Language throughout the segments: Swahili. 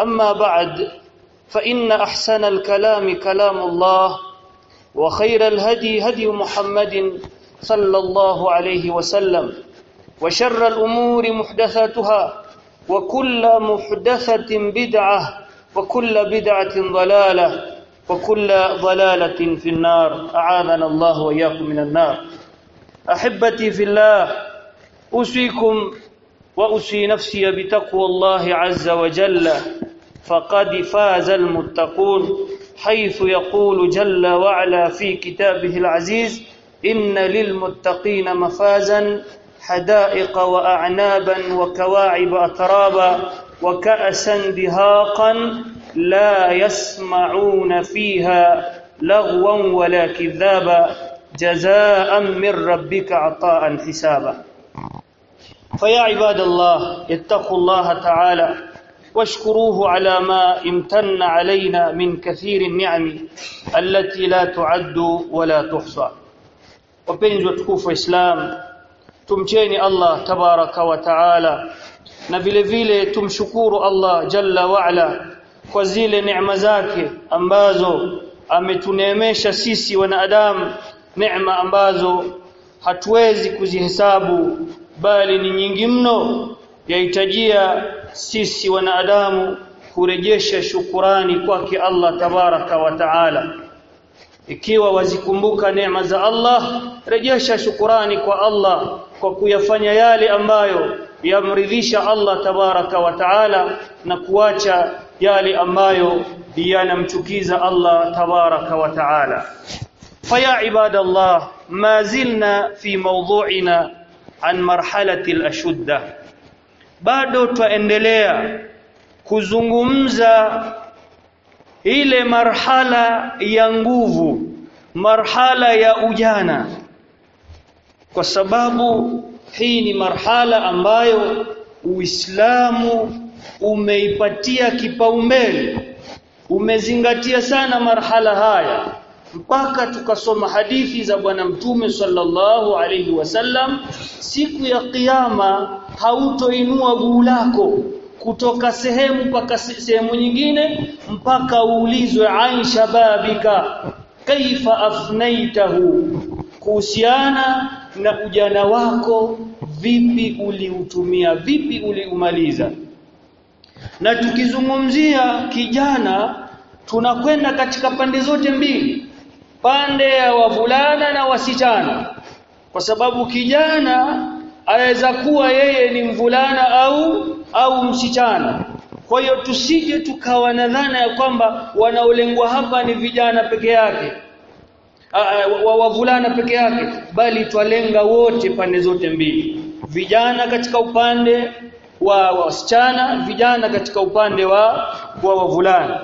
أما بعد فإن أحسن الكلام كلام الله وخير الهدي هدي محمد صلى الله عليه وسلم وشر الأمور محدثاتها وكل محدثة بدعة وكل بدعة ضلالة وكل ضلالة في النار. أعاذنا الله وإياكم من النار. أحبتي في الله أوصيكم وأوصي نفسي بتقوى الله عز وجل فقد فاز المتقون حيث يقول جل وعلا في كتابه العزيز إن للمتقين مفازا حدائق وأعنابا وكواعب أترابا وكأسا دهاقا لا يسمعون فيها لغوا ولا كذابا جزاء من ربك عطاء حسابا. فيا عباد الله اتقوا الله تعالى واشكروه على ما امتن علينا من كثير النعم التي لا تعد ولا تحصى wapenzi watukufu Islam tumcheni Allah tabaraka wa taala na vile vile tumshukuru Allah jalla wa ala kwa zile neema zake ambazo ametuneemesha sisi wanadamu neema ambazo hatuwezi kuzihesabu bali ni nyingi mno yahitajia sisi wanadamu kurejesha shukurani kwake Allah tabaraka wa taala. Ikiwa wazikumbuka neema za Allah rejesha shukurani kwa Allah kwa kuyafanya yale ambayo yamridhisha Allah tabaraka wa taala na kuacha yale ambayo yanamchukiza Allah tabaraka wa taala. Faya ibadallah ma zilna fi mawdu'ina an marhalati al-ashudda bado twaendelea kuzungumza ile marhala ya nguvu marhala ya ujana. Kwa sababu hii ni marhala ambayo Uislamu umeipatia kipaumbele. Umezingatia sana marhala haya mpaka tukasoma hadithi za bwana mtume sallallahu alaihi wasallam siku ya kiyama hautoinua guu lako kutoka sehemu mpaka sehemu nyingine mpaka uulizwe Aisha babika kaifa afnaitahu? Kuhusiana na ujana wako vipi uliutumia vipi uliumaliza? Na tukizungumzia kijana tunakwenda katika pande zote mbili pande ya wavulana na wasichana. Kwa sababu kijana aweza kuwa yeye ni mvulana au au msichana. Kwa hiyo tusije tukawa na dhana ya kwamba wanaolengwa hapa ni vijana peke yake. Wavulana peke yake. Bali twalenga wote pande zote mbili. Vijana katika upande wa wasichana vijana katika upande wa wa wavulana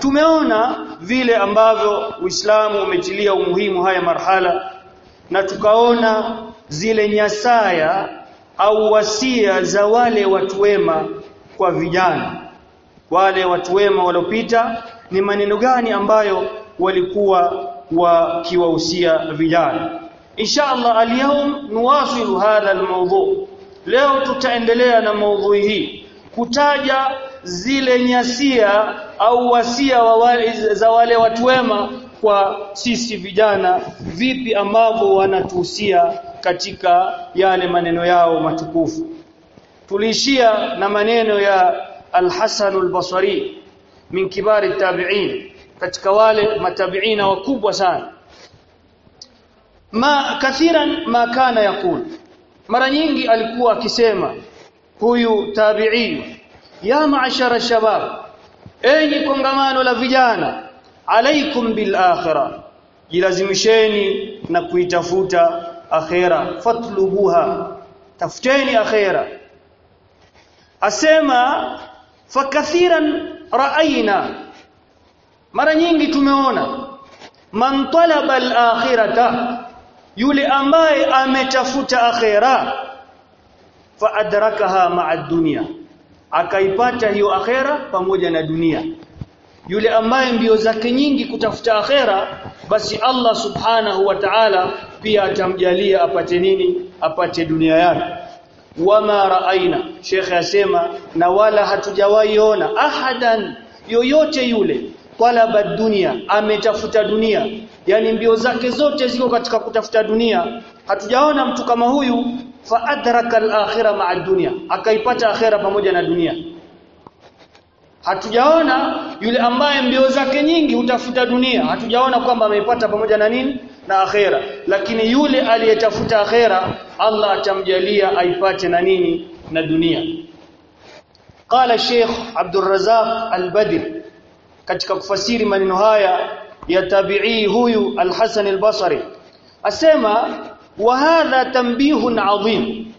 tumeona vile ambavyo Uislamu umetilia umuhimu haya marhala na tukaona zile nyasaya au wasia za wale watu wema kwa vijana. Wale watu wema waliopita ni maneno gani ambayo walikuwa wakiwahusia vijana? Insha Allah alyawm nuwasilu hadha almawdu. Leo tutaendelea na maudhui hii. Kutaja zile nyasia au wasia wa wale, za wale watu wema kwa sisi vijana vipi ambavyo wanatuhusia katika yale maneno yao matukufu. Tuliishia na maneno ya Al-Hasan al-Basri min kibari tabi'in katika wale matabiina wakubwa sana. Ma kathiran ma kana yakul mara nyingi alikuwa akisema huyu tabi'i ya ma'ashara shabab enyi kongamano la vijana alaikum bil akhirah jilazimisheni na kuitafuta akhera fatlubuha tafuteni akhera asema fakathiran raaina mara nyingi tumeona man talaba al-akhirata yule ambaye ametafuta akhera fa adrakaha ma'a dunya akaipata hiyo akhera pamoja na dunia. Yule ambaye mbio zake nyingi kutafuta akhera basi Allah subhanahu wa ta'ala pia atamjalia apate nini? Apate dunia yake. Wama raaina shekhe asema na wala hatujawahi ona ahadan yoyote yule talaba dunia ametafuta dunia. Yani mbio zake zote ziko katika kutafuta dunia. Hatujaona mtu kama huyu fa adraka al-akhirah ma'a dunya akaipata akhera pamoja na dunia. Hatujaona yule ambaye mbio zake nyingi hutafuta dunia. Hatujaona kwamba ameipata pamoja na nini? Na akhera. Lakini yule aliyetafuta akhera Allah atamjalia aipate na nini? Na dunia. Qala Sheikh Abdul Razzaq Al-Badr katika kufasiri maneno haya ya tabi'i huyu Al-Hasan Al-Basri asema wa hadha tanbihun adhim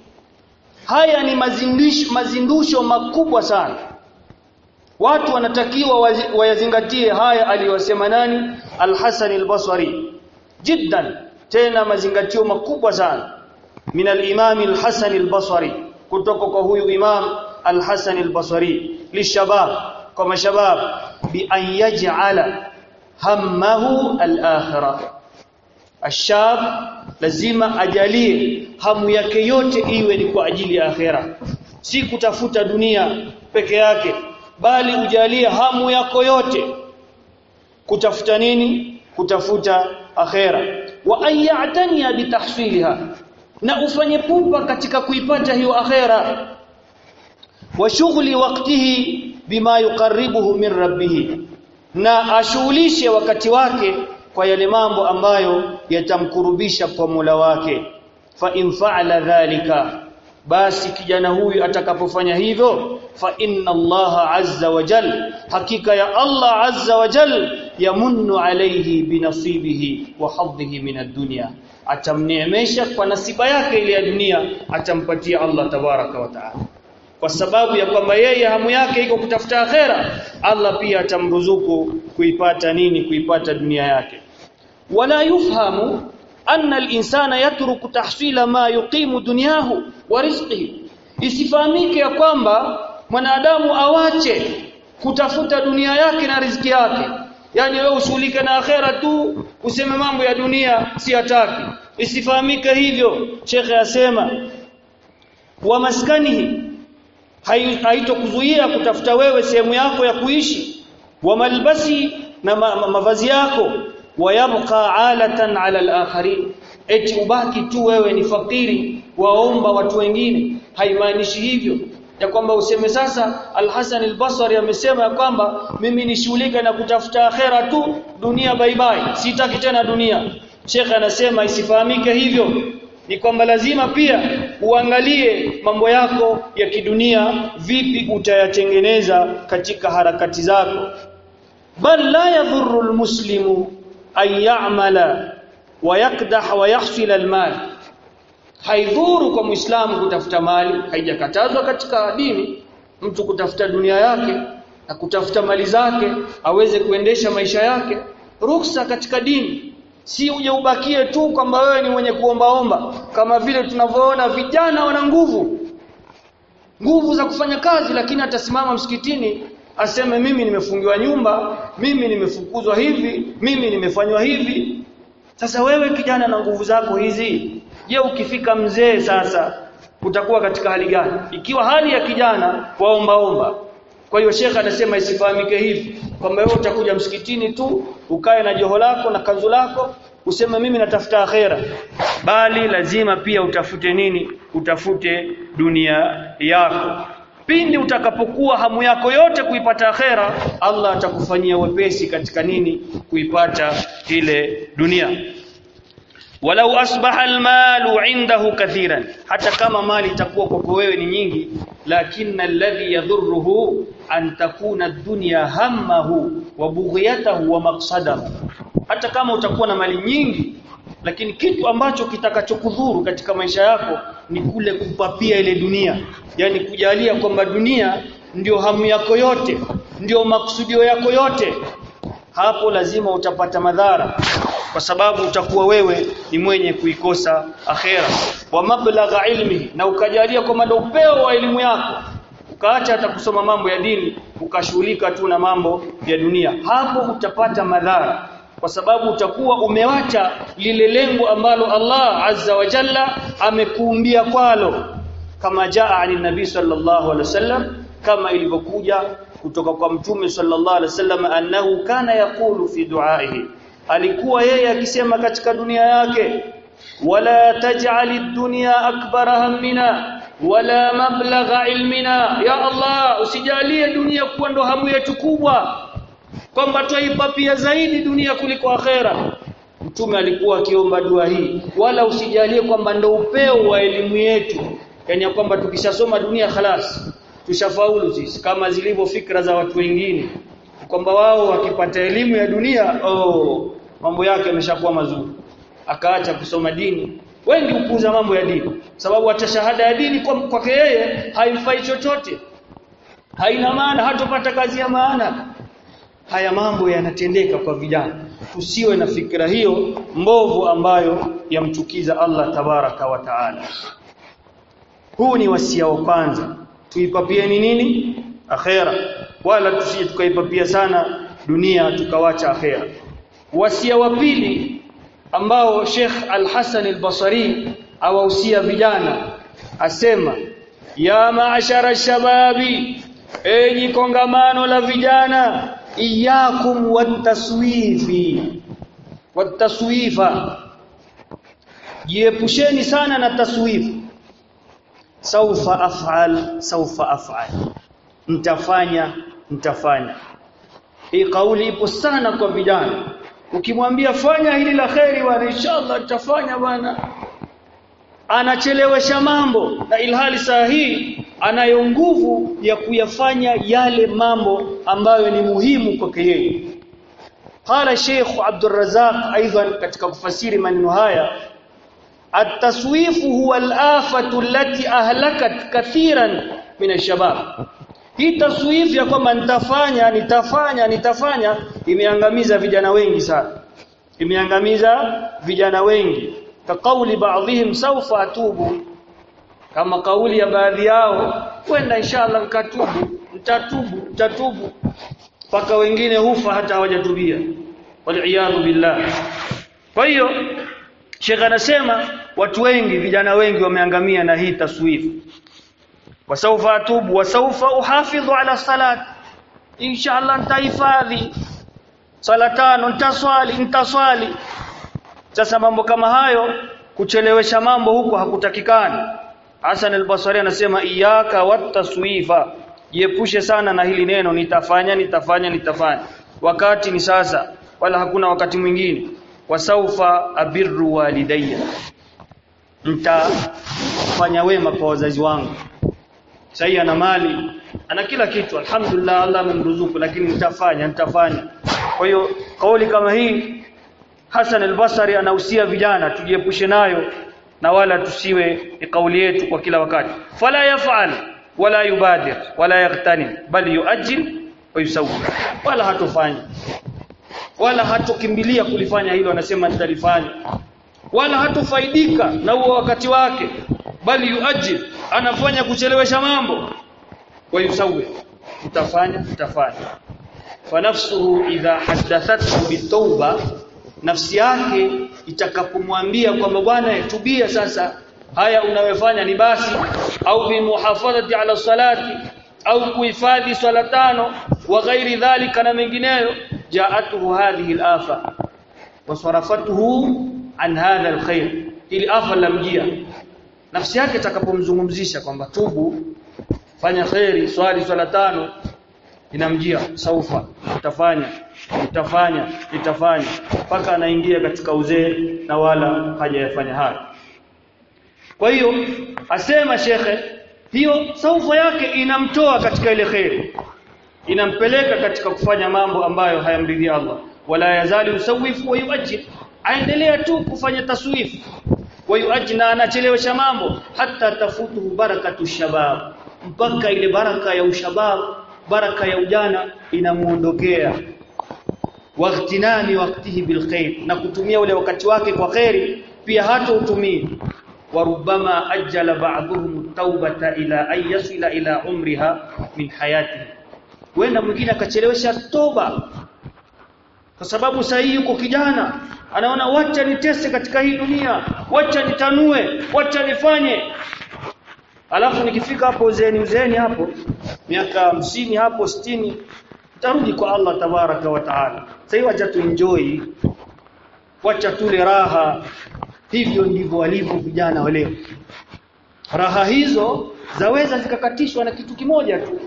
haya ni mazindusho mazindusho makubwa sana. Watu wanatakiwa wayazingatie haya aliyosema nani? Al-Hasan Al-Basri. Jiddan. Tena mazingatio makubwa sana. Min al-Imam Al-Hasan Al-Basri. Kutoka kwa huyu Imam Al-Hasan Al-Basri. Lishabab. Kwa mashabab. Bi an yaj'ala hammahu al-akhirah. Ashab lazima ajalie hamu yake yote iwe ni kwa ajili ya akhera. Si kutafuta dunia peke yake bali ujalie hamu yako yote. Kutafuta nini? Kutafuta akhera. Wa ayatania bitahsiliha na ufanye pupa katika kuipata hiyo akhera. Wa shughuli waktihi bima yuqarribuhu min rabbihi na ashughulishe wakati wake kwa yale mambo ambayo yatamkurubisha kwa Mola wake. Fa in fa'ala dhalika basi kijana huyu atakapofanya hivyo fa inna Allah azza wa jal hakika ya Allah azza wa jal yamunnu alayhi binasibihi wa hadhihi min ad-dunya. Atamneemesha kwa nasiba yake ile ya dunia atampatia Allah tabaraka wa taala. Kwa sababu ya kwamba yeye hamu yake iko kutafuta akhera Allah pia atamruzuku kuipata nini? Kuipata dunia yake wala يفهم أن الإنسان يترك تحصيل ما يقيم دنياه ورزقه isifahamike ya kwamba mwanadamu awache kutafuta dunia yake na riziki yake. Yani wewe ushughulike na akhera tu useme mambo ya dunia si hataki. Isifahamike hivyo shekhe asema. Wa maskanihi haitokuzuia kutafuta wewe sehemu yako ya kuishi. Wa malbasi na ma, ma, mavazi yako wayabqa alatan ala al-akharin. Eti ubaki tu wewe ni fakiri waomba watu wengine. Haimaanishi hivyo. Ya kwamba useme sasa Al-Hasan al-Basri amesema ya kwamba mimi nishughulika na kutafuta akhera tu dunia bye bye. Sitaki tena dunia. Sheikh anasema isifahamike hivyo. Ni kwamba lazima pia uangalie mambo yako ya kidunia vipi utayatengeneza katika harakati zako. Bal la yadhurru almuslimu an ya'mala wa yakdah wa yahsil almal haidhuru kwa muislamu kutafuta mali haijakatazwa katika dini mtu kutafuta dunia yake na kutafuta mali zake aweze kuendesha maisha yake. Ruksa katika dini si uje ubakie tu kwamba wewe ni mwenye kuombaomba kama vile tunavyoona vijana wana nguvu. Nguvu za kufanya kazi lakini atasimama msikitini aseme mimi nimefungiwa nyumba mimi nimefukuzwa hivi mimi nimefanywa hivi. Sasa wewe kijana na nguvu zako hizi je ukifika mzee sasa utakuwa katika hali gani? Ikiwa hali ya kijana waomba omba. Kwa hiyo shekha anasema isifahamike hivi kwamba wewe utakuja msikitini tu ukae na joho lako na kanzu lako useme mimi natafuta akhera. Bali lazima pia utafute nini? Utafute dunia yako pindi utakapokuwa hamu yako yote kuipata akhera Allah atakufanyia wepesi katika nini? Kuipata ile dunia. Walau asbaha almalu indahu kathiran. Hata kama mali itakuwa kwako wewe ni nyingi lakini alladhi yadhurruhu an takuna ad-dunya hammahu wa bughyatahu wa maqsadahu. Hata kama utakuwa na mali nyingi lakini kitu ambacho kitakachokudhuru katika maisha yako ni kule kupapia ile dunia. Yani kujalia kwamba dunia ndio hamu yako yote ndio makusudio yako yote. Hapo lazima utapata madhara kwa sababu utakuwa wewe ni mwenye kuikosa akhera. Wa mablagha ilmi na ukajalia kwamba ndio upeo wa elimu yako. Ukaacha hata kusoma mambo ya dini ukashughulika tu na mambo ya dunia. Hapo utapata madhara kwa sababu utakuwa umewacha lile lengo ambalo Allah azza wa jalla amekuumbia kwalo. Kama jaa ani nabii sallallahu alaihi wasallam kama ilivyokuja kutoka kwa mtume sallallahu alaihi wasallam annahu kana yaqulu fi duaihi. Alikuwa yeye akisema katika dunia yake wala taj'ali dunya akbara hammina wala mablagha ilmina. Ya Allah usijalie dunia kuwa ndo hamu yetu kubwa kwamba twaipapia zaidi dunia kuliko akhera. Mtume alikuwa akiomba dua hii wala usijalie kwamba ndo upeo wa elimu yetu yani kwamba tukishasoma dunia khalas tushafaulu sisi kama zilivyo fikra za watu wengine kwamba wao wakipata elimu ya dunia oh mambo yake yameshakuwa mazuri. Akaacha kusoma dini. Wengi hupuuza mambo ya dini sababu hata shahada ya dini kwake yeye haimfai chochote. Haina maana hatopata kazi ya maana haya mambo yanatendeka kwa vijana. Tusiwe na fikra hiyo mbovu ambayo yamchukiza Allah tabaraka wa taala. Huu ni wasia wa kwanza. Tuipapieni nini? Akhera. Wala tusije tukaipapia sana dunia tukawacha akhera. Wasia wa pili ambao Sheikh Al-Hasan Al-Basri awahusia vijana asema ya maashara shababi enyi kongamano la vijana iyakum wataswifi wataswifa jiepusheni sana na taswifu saufa af'al saufa af'al. Mtafanya mtafanya. Hii kauli ipo sana kwa vijana. Ukimwambia fanya hili la kheri bwana inshallah tutafanya bwana anachelewesha mambo na ilhali saa hii anayo nguvu ya kuyafanya yale mambo ambayo ni muhimu kwake yeye. Qala Sheikh Abdul Razzaq aidan katika kufasiri maneno haya at-taswifu huwa al-afatu allati ahlakat kathiran min ash-shabab hii taswifu ya kwamba nitafanya nitafanya nitafanya imeangamiza vijana wengi sana. Imeangamiza vijana wengi kaqauli baadhihim sawfa atubu. Kama kauli ya baadhi yao kwenda inshallah nkatubu mtatubu mtatubu mpaka wengine hufa hata hawajatubia. Wal billah. Kwa hiyo Sheikh anasema watu wengi vijana wengi wameangamia na hii taswifu wasaufa atubu wasaufa uhafidhu ala salat. Inshallah nitahifadhi sala tano nitaswali nitaswali sasa mambo kama hayo kuchelewesha mambo huko hakutakikani. Hasan al-Basri anasema iyaka wataswifa jiepushe sana na hili neno nitafanya nitafanya nitafanya. Wakati ni sasa wala hakuna wakati mwingine. Wasaufa abirru walidayya. Nitafanya wema kwa wazazi wangu. Sasa ana mali ana kila kitu. Alhamdulillah Allah amemruzuku lakini nitafanya nitafanya. Kwa hiyo kauli kama hii Hasan al-Basri anahusia vijana tujiepushe nayo na wala tusiwe ni kauli yetu kwa kila wakati. Fala yafal wala yubadir wala yaghtanim bal yuajil wa yusawwi wala hatofanya wala hatokimbilia kulifanya hilo anasema nitalifanya. Wala hatofaidika na huo wakati wake bali yuajil anafanya kuchelewesha mambo wa yusawwi utafanya utafanya. Fa nafsuhu idha haddathathu bitauba nafsi yake itakapomwambia kwamba bwana tubia sasa haya unayofanya ni basi. Au bimuhafadhati ala salati au kuhifadhi swala tano wa ghairi dhalika na mengineyo jaatuhu hadhihi alafa wasarafathu an hadha al-khair ili afa lamjia nafsi yake itakapomzungumzisha kwamba tubu fanya khairi swali swala tano inamjia saufa utafanya utafanya nitafanya mpaka anaingia katika uzee na wala hajayafanya hayo kwa hiyo asema shekhe hiyo saufa yake inamtoa katika ile khairi inampeleka katika kufanya mambo ambayo hayamridhi Allah. Wala yazali usawifu wa yuaji aendelea tu kufanya taswifu wa yuajna anachelewesha mambo. Hata tafutuhu barakatu shabab. Mpaka ile baraka ya ushabab baraka ya ujana inamuondokea waghtinami waqtihi bilkhair na kutumia ule wakati wake kwa khairi pia hata wa warubama ajjala ba'dhum taubata ila ayyasila ila umriha min hayati wenda mwingine akachelewesha toba. Kwa sababu sahihi hii yuko kijana anaona wacha nitese katika hii dunia wacha nitanue wacha nifanye. Alafu nikifika hapo uzeni uzeni hapo. Miaka hamsini hapo sitini tarudi kwa Allah tabaraka wa taala. Sasa wacha tuenjoy. Wacha tule raha. Hivyo ndivyo walivyo vijana wa leo. Raha hizo zaweza zikakatishwa na kitu kimoja tu.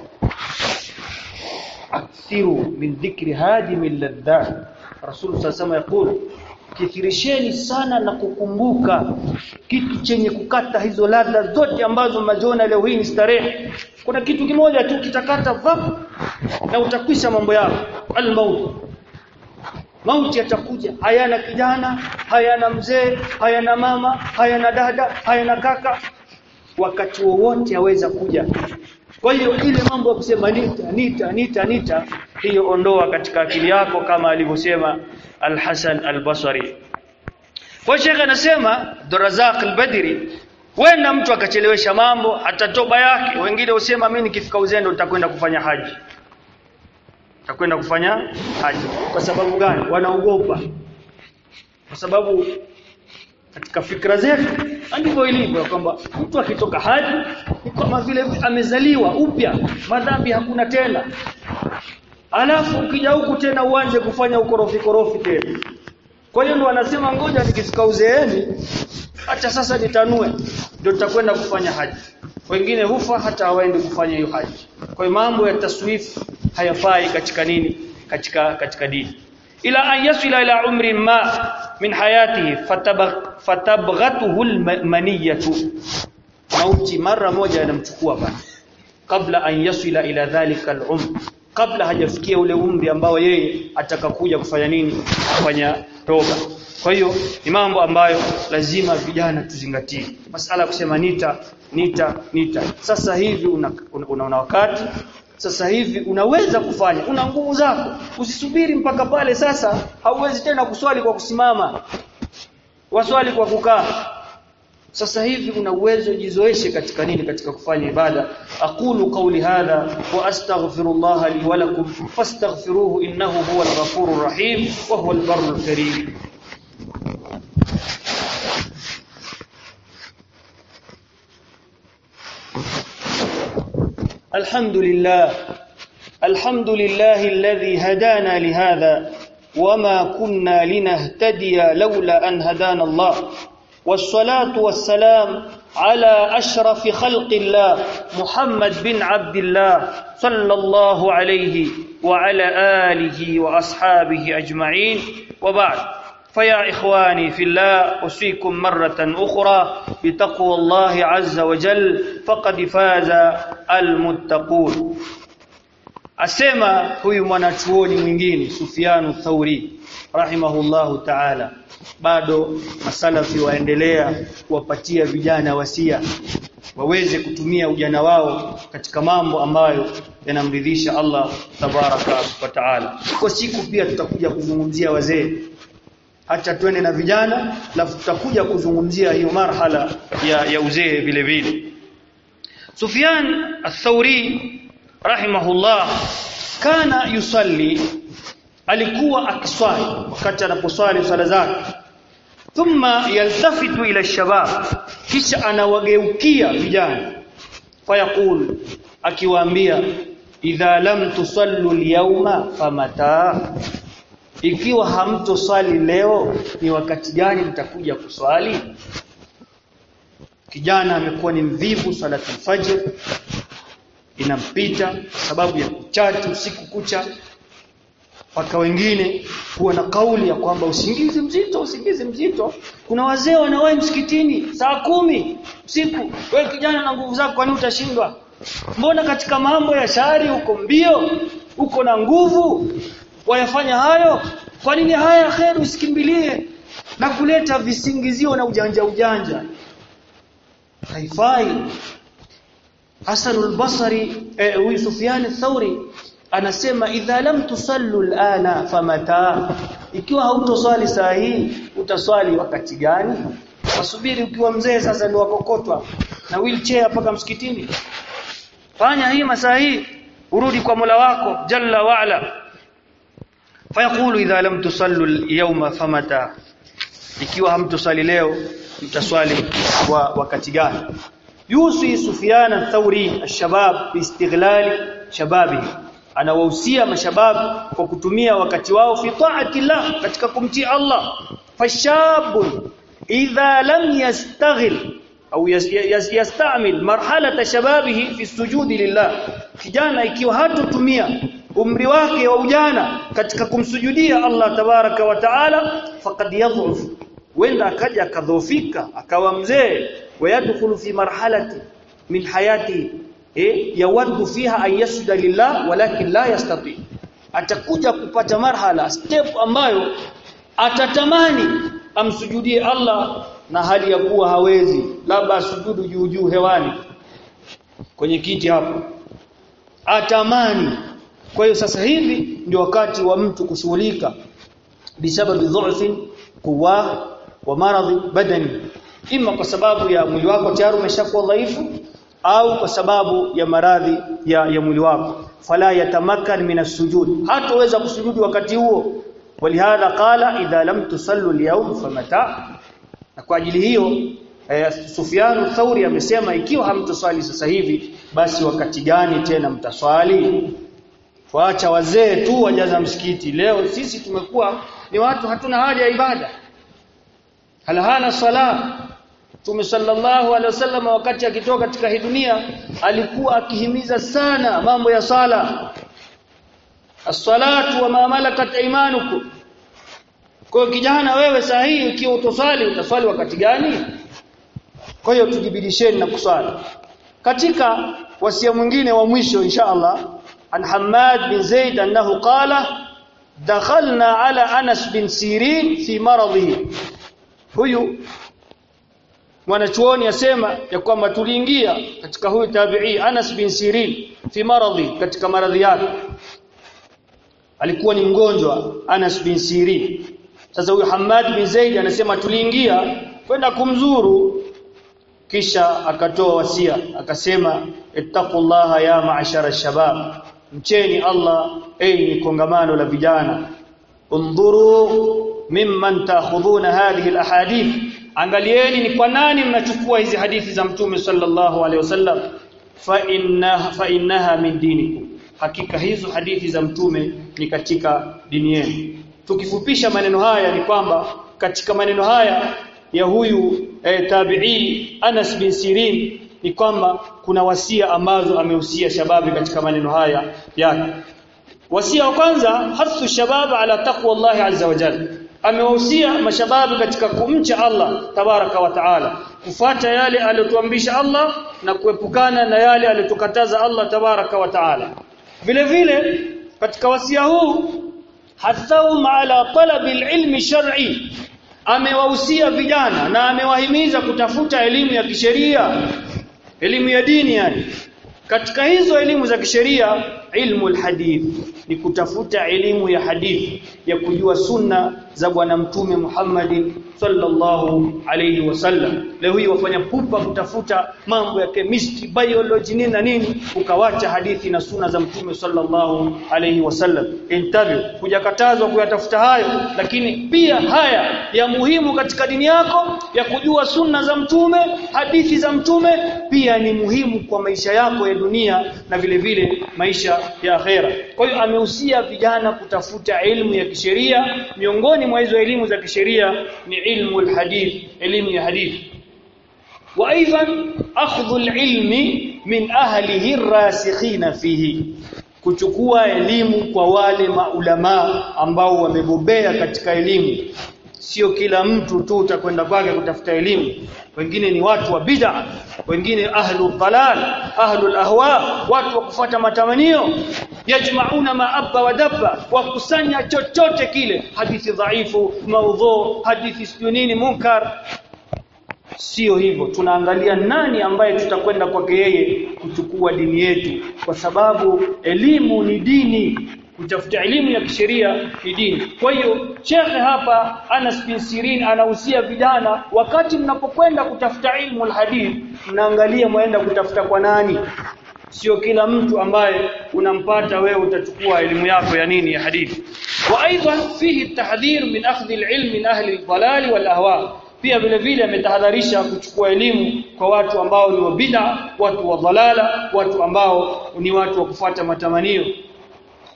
Akthiru min dhikri hadimi ladhat rasul sallallahu alayhi yakulu kithirisheni sana na kukumbuka kitu chenye kukata hizo ladha zote ambazo maziona leo hii ni starehe. Kuna kitu kimoja tu kitakata vapu na utakwisha mambo yako. Al-maut. Mauti yatakuja. Hayana kijana hayana mzee hayana mama hayana dada hayana kaka. Wakati wowote aweza kuja. Kwa hiyo ile mambo ya kusema nita nita nita nita hiyo ondoa katika akili yako kama alivyosema Al-Hasan Al-Basri. Kwa Sheikh anasema Durazaq Al-Badri wenda mtu akachelewesha mambo hata toba yake wengine usema mimi nikifika uzendo nitakwenda kufanya haji. Nitakwenda kufanya haji. Kwa sababu gani? Wanaogopa. Kwa sababu katika fikra zetu ndivyo ilivyo kwamba mtu akitoka haji ni kama vile amezaliwa upya madhambi hakuna tena alafu ukija huku tena uanze kufanya ukorofi korofi tena. Kwa hiyo ndo wanasema ngoja nikifika uzeeni acha sasa nitanue ndio tutakwenda kufanya haji. Wengine hufa hata hawaendi kufanya hiyo haji. Kwa hiyo mambo ya taswif hayafai katika nini? Katika katika dini. Ila an yasila ila umri ma min hayatihi fatabghatuhu almaniyatu. Mauti mara moja yanamchukua bana kabla an yasila ila dhalika alumr kabla hajafikia ule umri ambao yeye atakakuja kufanya nini? Kufanya toba. Kwa hiyo ni mambo ambayo lazima vijana tuzingatie. Masala kusema nita nita nita. Sasa hivi una, una, una, una wakati. Sasa hivi unaweza kufanya. Una nguvu zako. Usisubiri mpaka pale sasa hauwezi tena kuswali kwa kusimama. Waswali kwa kukaa sasa hivi una uwezo jizoeshe katika nini katika kufanya ibada aqulu qawli hadha wa astaghfirullah li wa lakum fastaghfiruhu innahu huwal ghafurur rahim wa huwal barrul karim الحمد لله الحمد لله الذي هدانا لهذا وما كنا لنهتدي لولا أن هدانا الله والصلاة والسلام على أشرف خلق الله محمد بن عبد الله صلى الله عليه وعلى آله وأصحابه أجمعين. وبعد فيا إخواني في الله أوصيكم مرة أخرى بتقوى الله عز وجل فقد فاز المتقون. asema huyu mwanachuoni mwingine Sufyanu Thauri rahimahullahu ta'ala bado masalafi waendelea kuwapatia vijana wasia waweze kutumia ujana wao katika mambo ambayo yanamridhisha Allah tabaraka wa taala. Kwa siku pia tutakuja kuzungumzia wazee. Acha twende na vijana alafu tutakuja kuzungumzia hiyo marhala ya, ya uzee vile vile. Sufyan ath-Thauri rahimahullah kana yusalli alikuwa akiswali wakati anaposwali swala zake. Thumma yaltafitu ila shabab kisha anawageukia vijana. Fayaqul akiwaambia idha lam tusallu al-yawma famata. Ikiwa hamtoswali leo ni wakati gani mtakuja kuswali? Kijana amekuwa ni mvivu salatu fajr. Inampita sababu ya kuchati usiku kucha mpaka wengine huwa na kauli ya kwamba usingizi mzito usingizi mzito. Kuna wazee wanawahi msikitini saa kumi usiku wewe kijana na nguvu zako kwani utashindwa? Mbona katika mambo ya shari uko mbio uko na nguvu wayafanya hayo? Kwa nini haya kheri usikimbilie na kuleta visingizio na ujanja ujanja? Haifai. Hasan al-Basri eh, Sufyan al-Thawri anasema idha lam tusallu al-ana famata. Ikiwa hautoswali saa hii utaswali wakati gani? Wasubiri ukiwa mzee sasa ni wakokotwa. Na wheelchair mpaka msikitini. Fanya hii masaa hii urudi kwa Mola wako jalla waala fayaqulu idha lam tusallu al-yawma famata. Ikiwa hamtoswali leo mtaswali kwa wakati gani? Yusi Sufyan al-Thawri al-shabab biistighlali shababihi anawahusia mashabab kwa kutumia wakati wao fi ta'atillah katika kumtii Allah. Fashabun idha lam yastaghil au yastamil marhalata shababihi fi sujudi lillah. Kijana ikiwa hatotumia umri wake wa ujana katika kumsujudia Allah tabaraka wa taala faqad yadhuf. Wenda akaja akadhofika akawa mzee. Wayadkhulu fi marhalati min hayati eh yawaddu fiha an yasjuda lillah walakin la yastati. Atakuja kupata marhala step ambayo atatamani amsujudie Allah na hali ya kuwa hawezi labda sujudu juu juu hewani kwenye kiti hapo. Atamani. Kwa hiyo sasa hivi ndio wakati wa mtu kushughulika bisababi dhu'fin kuwa wa maradhi badani. Ima kwa sababu ya mwili wako tayari umeshakuwa dhaifu au kwa sababu ya maradhi ya, ya mwili wako. Fala yatamakkan min as-sujud. Hataweza kusujudi wakati huo. Walihadha qala idha lam tusallu al-yawm famata. Na kwa ajili hiyo eh, Sufyan Thauri amesema ikiwa hamtuswali sasa hivi basi wakati gani tena mtaswali? Waacha wazee tu wajaza msikiti. Leo sisi tumekuwa ni watu hatuna haja ya ibada. Halahana sala Mtume sallallahu alaihi wasallam wakati akitoka katika hii dunia alikuwa akihimiza sana mambo ya sala. As-salatu wa ma malakat aymanukum. Kwa kijana wewe saa hii ukiwa utosali utaswali wakati gani? Kwa hiyo tujibidisheni na kuswali katika wasia mwingine wa mwisho insha Allah an Hammad bin Zaid annahu qala dakhalna ala Anas bin Sirin fi maradhihi huyu mwanachuoni asema ya kwamba tuliingia katika huyu tabi'i Anas bin Sirin fi maradhi katika maradhi yake. Alikuwa ni mgonjwa Anas bin Sirin. Sasa huyu Hamad bin Zaid anasema tuliingia kwenda kumzuru kisha akatoa wasia akasema ittaqullaha ya ma'ashara shabab mcheni Allah enyi kongamano la vijana. Undhuru mimman ta'khudhuna hadhihi alahadith angalieni ni kwa nani mnachukua hizi hadithi za mtume sallallahu alaihi wasallam. Fa innaha fa innaha min dinikum. Hakika hizo hadithi za mtume ni katika dini yenu. Tukifupisha maneno haya ni kwamba katika maneno haya ya huyu eh, tabi'i Anas bin Sirin ni kwamba kuna wasia ambazo amehusia shababi katika maneno haya yake. Wasia wa kwanza hasu shabab ala taqwa Allah azza wa jalla amewahusia mashababu katika kumcha Allah tabaraka wa taala. Kufuata yale aliyotuambisha Allah na kuepukana na yale aliyotukataza Allah tabaraka wa taala. Vile vile katika wasia huu hathahum ala talabil ilmi shar'i amewahusia vijana na amewahimiza kutafuta elimu ya kisheria elimu ya dini yani. Katika hizo elimu za kisheria ilmu alhadith ni kutafuta elimu ya hadithi ya kujua sunna za bwana mtume Muhammad sallallahu alayhi wasallam leo hii wafanya pupa kutafuta mambo ya chemistry biology nini na nini ukawacha hadithi na sunna za mtume sallallahu alayhi wasallam interview. Hujakatazwa kuyatafuta hayo lakini pia haya ya muhimu katika dini yako ya kujua sunna za mtume hadithi za mtume pia ni muhimu kwa maisha yako ya dunia na vile vile maisha ya akhera. Kwa hiyo amehusia vijana kutafuta elimu ya kisheria miongoni mwa hizo elimu za kisheria ni ilmu alhadith elimu ya hadithi wa aidan akhdhu alilmi min ahlihi arrasikhina fihi kuchukua elimu kwa wale maulamaa ambao wamebobea katika elimu. Sio kila mtu tu utakwenda kwake kutafuta elimu. Wengine ni watu wa bid'a wengine ahlu dhalal ahlu ahwa watu wa kufuata matamanio yajmauna ma abba wa dabba wakusanya chochote kile. Hadithi dhaifu maudhu hadithi sio nini munkar. Sio hivyo tunaangalia nani ambaye tutakwenda kwake yeye kuchukua dini yetu. Kwa sababu elimu ni dini kutafuta elimu ya kisheria ni dini. Kwa hiyo shekhe hapa Anas bin Sirin anahusia vijana wakati mnapokwenda kutafuta ilmu alhadith mnaangalia mwaenda kutafuta kwa nani sio kila mtu ambaye unampata wewe utachukua elimu yako ya nini ya hadithi. Wa aidan fihi tahdhir min akhdhi alilm min ahli aldhalal wal ahwa pia vile vile ametahadharisha kuchukua elimu kwa watu ambao ni wa bid'a watu wa dalala watu ambao ni watu wa kufuata matamanio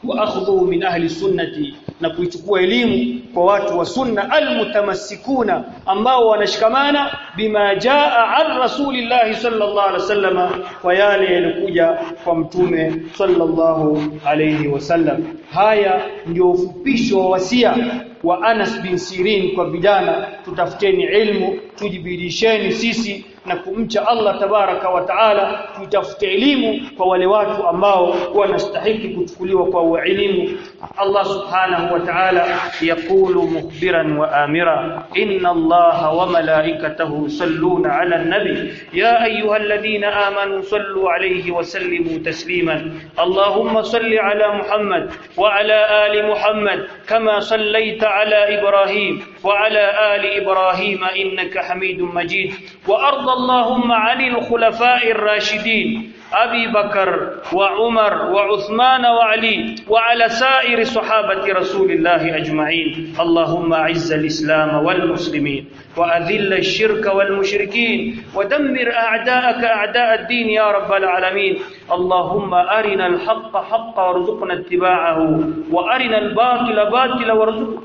wa akhdhu min ahli sunnati na kuichukua elimu kwa watu wa sunna almutamassikuna ambao wanashikamana bima jaa an rasulillahi sallallahu alaihi wasallam kwa yale yalikuja kwa mtume sallallahu alayhi wasallam. Haya ndio ufupisho wa wasia wa Anas bin Sirin kwa vijana. Tutafuteni ilmu tujibidisheni sisi na kumcha Allah tabaraka wa taala tutafute elimu kwa wale watu ambao wanastahili kuchukuliwa kwa elimu Allah subhanahu wa ta'ala yaqulu mukhbiran wa amira inna Allah wa malaikatahu yusalluna 'ala an-nabi ya ayyuhalladhina amanu sallu 'alayhi wa sallimu tasliman Allahumma salli 'ala Muhammad wa 'ala ali Muhammad kama sallaita 'ala Ibrahim wa 'ala ali Ibrahim innaka Hamidum Majid wa arda اللهم عن الخلفاء الراشدين. أبي بكر وعمر وعثمان وعلي وعلى سائر صحابة رسول الله أجمعين. اللهم أعز الإسلام والمسلمين وأذل الشرك والمشركين ودمر أعداءك أعداء الدين يا رب العالمين. اللهم أرنا الحق حقا وارزقنا اتباعه وأرنا الباطل باطلا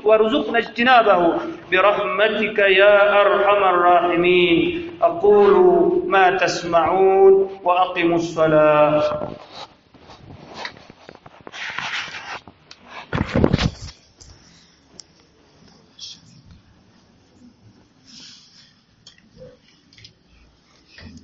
وارزقنا اجتنابه. برحمتك يا أرحم الراحمين. أقول ما تسمعون وأقموا الصلاة.